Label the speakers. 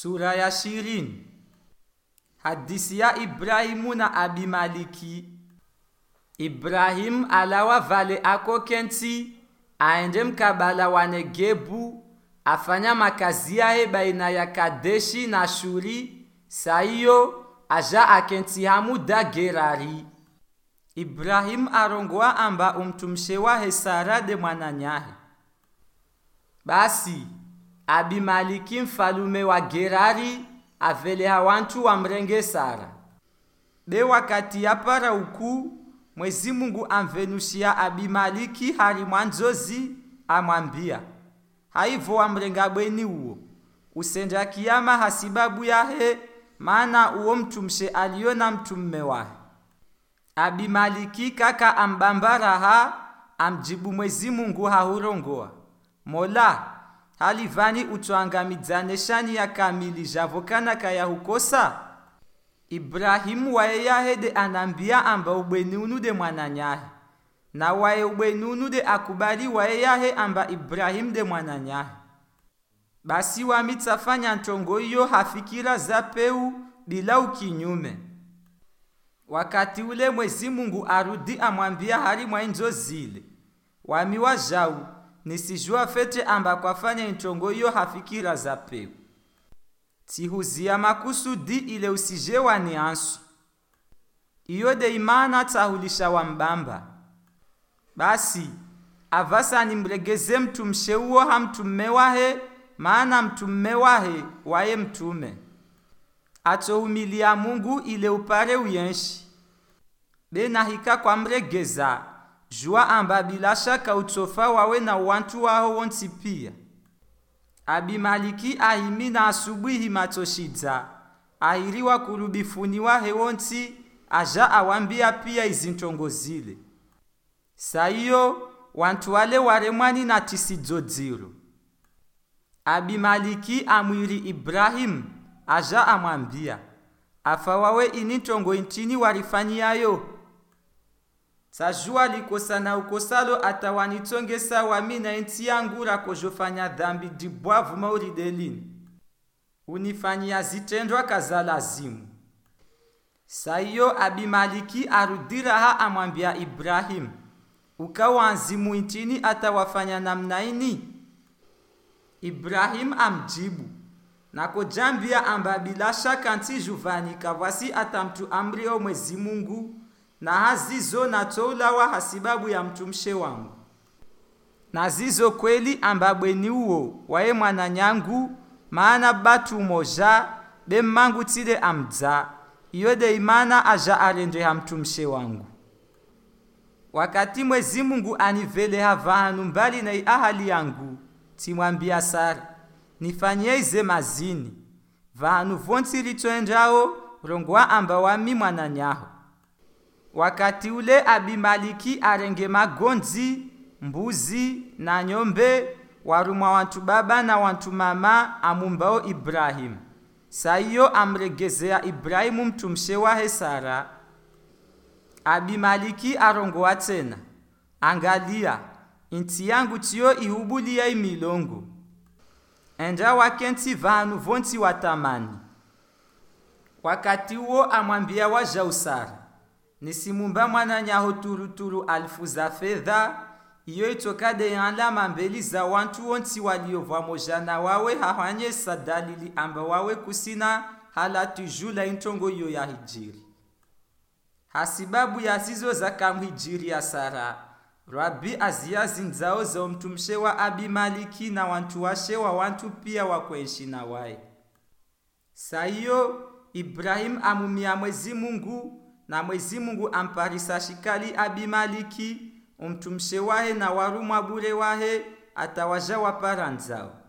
Speaker 1: Sura ya ishirini. Hadisi ya Ibrahimu na Abimaliki. Ibrahimu alawa vale ako kenti aende mkabala wa Negebu afanya makazi yaye baina ya Kadeshi na Shuri saiyo aja akenti hamu da Gerari. Ibrahimu arongoa amba umtumshe wahe de mwananyahe. Basi Abimaliki mfalume wa Gerari avele aveleha wantu wamrenge Sara. Be wakati yapara uku Mwezi Mungu amvenushia Abimaliki hari mwanzozi amwambia haivo wamrenga bweni uwo usenda kiyama hasibabu yahe maana uwo mtumshe aliona mtumme wahe Abimaliki kaka ambambaraha amjibu Mwezi Mungu hahurongoa mola halivani utwangamidzane shani ya kamili kaya hukosa? Ibrahimu waye yahede anambia amba ubweni unude mwananyahe na waye ubweni unude akubali waye yahe amba Ibrahimu de mwananyahe basi wamitsafanya ntongo iyo hafikira za peu bila ukinyume. Wakati ule Mwezi Mungu arudi amwambia hali mwainzo zile. Wamiwa jau nisijua fete amba kwafanya intongo iyo hafikira za peu tihuzia makusudi ile usije wa niansu iyo de imana tahulisha wa mbamba. Basi avasa nimregeze mtumshe uwo hamtumme wahe maana mtumme wahe waye mtume. Atohumilia Mungu ile upare uyenshi. Benahika kwa mregeza jua amba bila shaka utsofa wawe na wantu waho wonsi pia. Abimaliki ahimi na asubuhi matoshidza. Ahiriwa kurubifuniwa hewonti aja awambia pia izintongo zile. Saiyo wantu wale waremwani na tisidzoziro Abimaliki amwiri Ibrahimu aja amwambia afa wawe ini ntongo intini warifanyiyayo sajua likosana ukosalo atawanitongesa wami na inti yangu rakojofanya dhambi dibwavu maulidelini unifanyia zitendwa kaza lazimu saiyo abimaliki arudiraha amwambia ibrahimu ukawanzimu intini atawafanya namna ini? Ibrahimu amjibu nakojambia amba bila shaka nti juvanika vwasi atamtu amrio mwezi mungu na hazizo natoulawa hasibabu ya mtumshe wangu. Na zizo kweli ambabweni uwo waye mwananyangu maana batu moja bemmangu tile amdza iyo de imana aja alendwe ha mtumshe wangu. Wakati mwezi mungu aniveleha vahanu mbali na ahali yangu timwambia sara nifanyie ize mazini. Vahanu vonsi litoendrao rongwa amba wami mwananyaho wakati ule abimaliki arenge magonzi mbuzi na nyombe warumwa wantu baba na wantu mama amumbao ibrahimu saiyo amregezea ibrahimu mtumshe wahe sara abimaliki arongoa tena. Angalia inti yangu tiyo ihubulia imilongo. Enda wakenti vanu vonti watamani. Wakati uo amwambia waja usara nisimumba mwananyaho turuturu alfu za fedha. Iyo itokade alama mbeli za wantu wonti waliovwa mojana wawe hahwanyesa dalili amba wawe kusina hala tujula intongo iyo ya hijiri. Hasibabu ya zizo za kamhijiri ya sara. Rabi azia nzao za mtumshe wa abimaliki na wantu washe wa wantu pia wakwenshi na waye saiyo ibrahimu amumia mwezi mungu na Mwezi Mungu amparisa shikali Abimaliki umtumshe wahe na warumwa bure wahe atawaja waparanzao